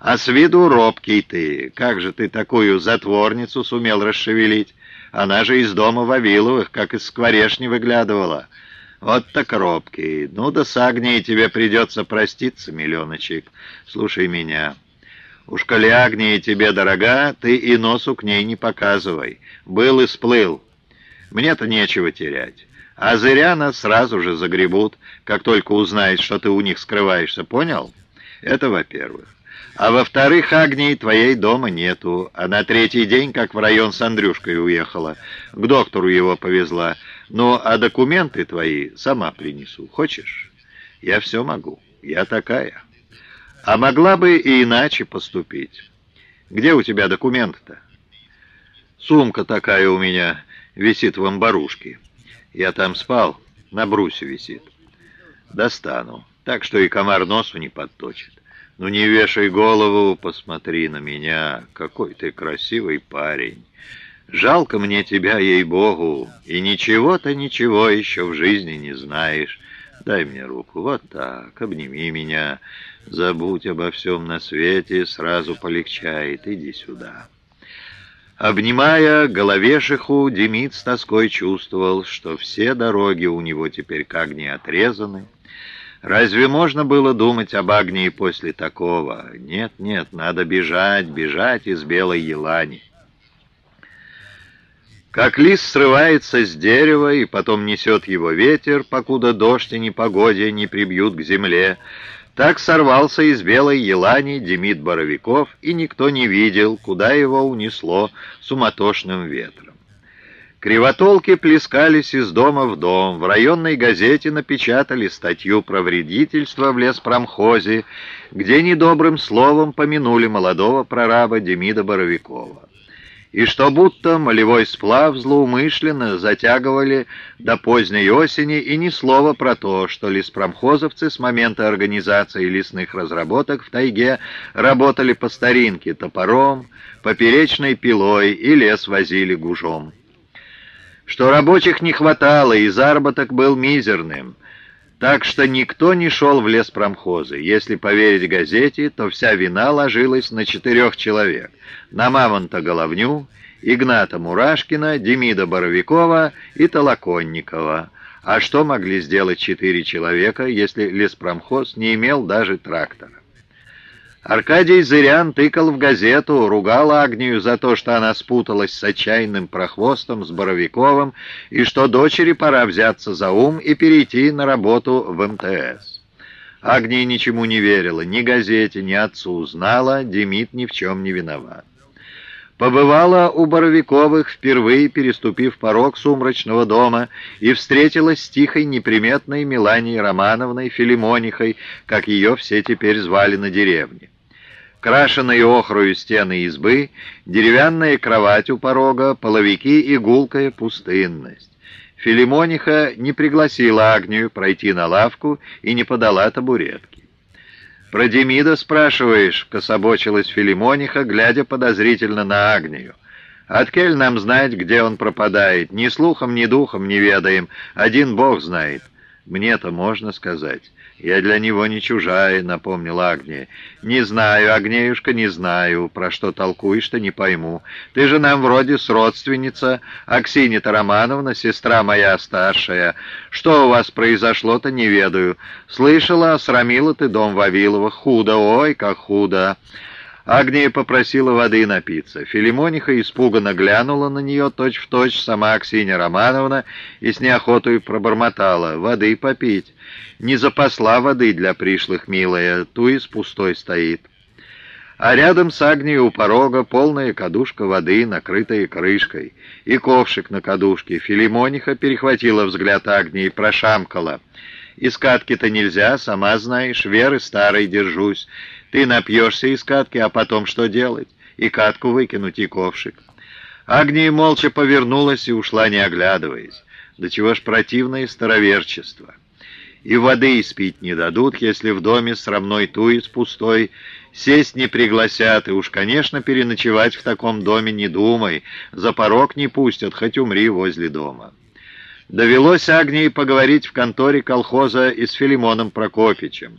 А с виду робкий ты. Как же ты такую затворницу сумел расшевелить? Она же из дома Вавиловых, как из скворешни выглядывала. Вот так робкий. Ну да с Агнией тебе придется проститься, миллионочек. Слушай меня. Уж коли Агния тебе дорога, ты и носу к ней не показывай. Был и сплыл. Мне-то нечего терять. А Зыряна сразу же загребут, как только узнает, что ты у них скрываешься, понял? Это во-первых. А во-вторых, Агнии твоей дома нету. А на третий день, как в район с Андрюшкой уехала, к доктору его повезла. Ну, а документы твои сама принесу. Хочешь? Я все могу. Я такая. А могла бы и иначе поступить. Где у тебя документы-то? Сумка такая у меня висит в амбарушке. Я там спал, на брусе висит. Достану, так что и комар носу не подточит. Ну не вешай голову, посмотри на меня, какой ты красивый парень. Жалко мне тебя, ей-богу, и ничего-то ничего еще в жизни не знаешь. Дай мне руку, вот так, обними меня. Забудь обо всем на свете, сразу полегчает, иди сюда». Обнимая головешиху, Демид с тоской чувствовал, что все дороги у него теперь как не отрезаны. Разве можно было думать об Агнии после такого? Нет, нет, надо бежать, бежать из белой елани. Как лист срывается с дерева и потом несет его ветер, покуда дождь и непогоде не прибьют к земле, так сорвался из белой елани Демид Боровиков, и никто не видел, куда его унесло суматошным ветром. Кривотолки плескались из дома в дом. В районной газете напечатали статью про вредительство в леспромхозе, где недобрым словом помянули молодого прораба Демида Боровикова и что будто молевой сплав злоумышленно затягивали до поздней осени, и ни слова про то, что леспромхозовцы с момента организации лесных разработок в тайге работали по старинке топором, поперечной пилой и лес возили гужом. Что рабочих не хватало, и заработок был мизерным — так что никто не шел в лес промхозы. Если поверить газете, то вся вина ложилась на четырех человек. На Мамонта Головню, Игната Мурашкина, Демида Боровикова и Толоконникова. А что могли сделать четыре человека, если леспромхоз не имел даже трактора? Аркадий Зырян тыкал в газету, ругал Агнию за то, что она спуталась с отчаянным прохвостом, с Боровиковым, и что дочери пора взяться за ум и перейти на работу в МТС. Агния ничему не верила, ни газете, ни отцу, знала, Демид ни в чем не виноват. Побывала у Боровиковых, впервые переступив порог сумрачного дома, и встретилась с тихой, неприметной Меланией Романовной Филимонихой, как ее все теперь звали на деревне. Крашеные охрою стены избы, деревянная кровать у порога, половики и гулкая пустынность. Филимониха не пригласила Агнию пройти на лавку и не подала табуретки. «Про Демида спрашиваешь?» — кособочилась Филимониха, глядя подозрительно на Агнию. «Откель нам знать, где он пропадает? Ни слухом, ни духом не ведаем. Один Бог знает. Мне-то можно сказать». «Я для него не чужая», — напомнила Агния. «Не знаю, Агнеюшка, не знаю. Про что толкуешь-то, не пойму. Ты же нам вроде с родственница, Аксинья-то Романовна, сестра моя старшая. Что у вас произошло-то, не ведаю. Слышала, срамила ты дом Вавилова. Худо, ой, как худо». Агния попросила воды напиться. Филимониха испуганно глянула на нее точь-в-точь точь сама Аксинья Романовна и с неохотой пробормотала «воды попить». Не запасла воды для пришлых, милая, ту из пустой стоит. А рядом с Агнией у порога полная кадушка воды, накрытая крышкой, и ковшик на кадушке. Филимониха перехватила взгляд Агнии и прошамкала. «Из катки-то нельзя, сама знаешь, веры старой держусь». Ты напьешься из катки, а потом что делать? И катку выкинуть, и ковшик. Агния молча повернулась и ушла, не оглядываясь. Да чего ж противное староверчество. И воды испить не дадут, если в доме срамной туец пустой. Сесть не пригласят, и уж, конечно, переночевать в таком доме не думай. За порог не пустят, хоть умри возле дома. Довелось Агнии поговорить в конторе колхоза и с Филимоном Прокопичем.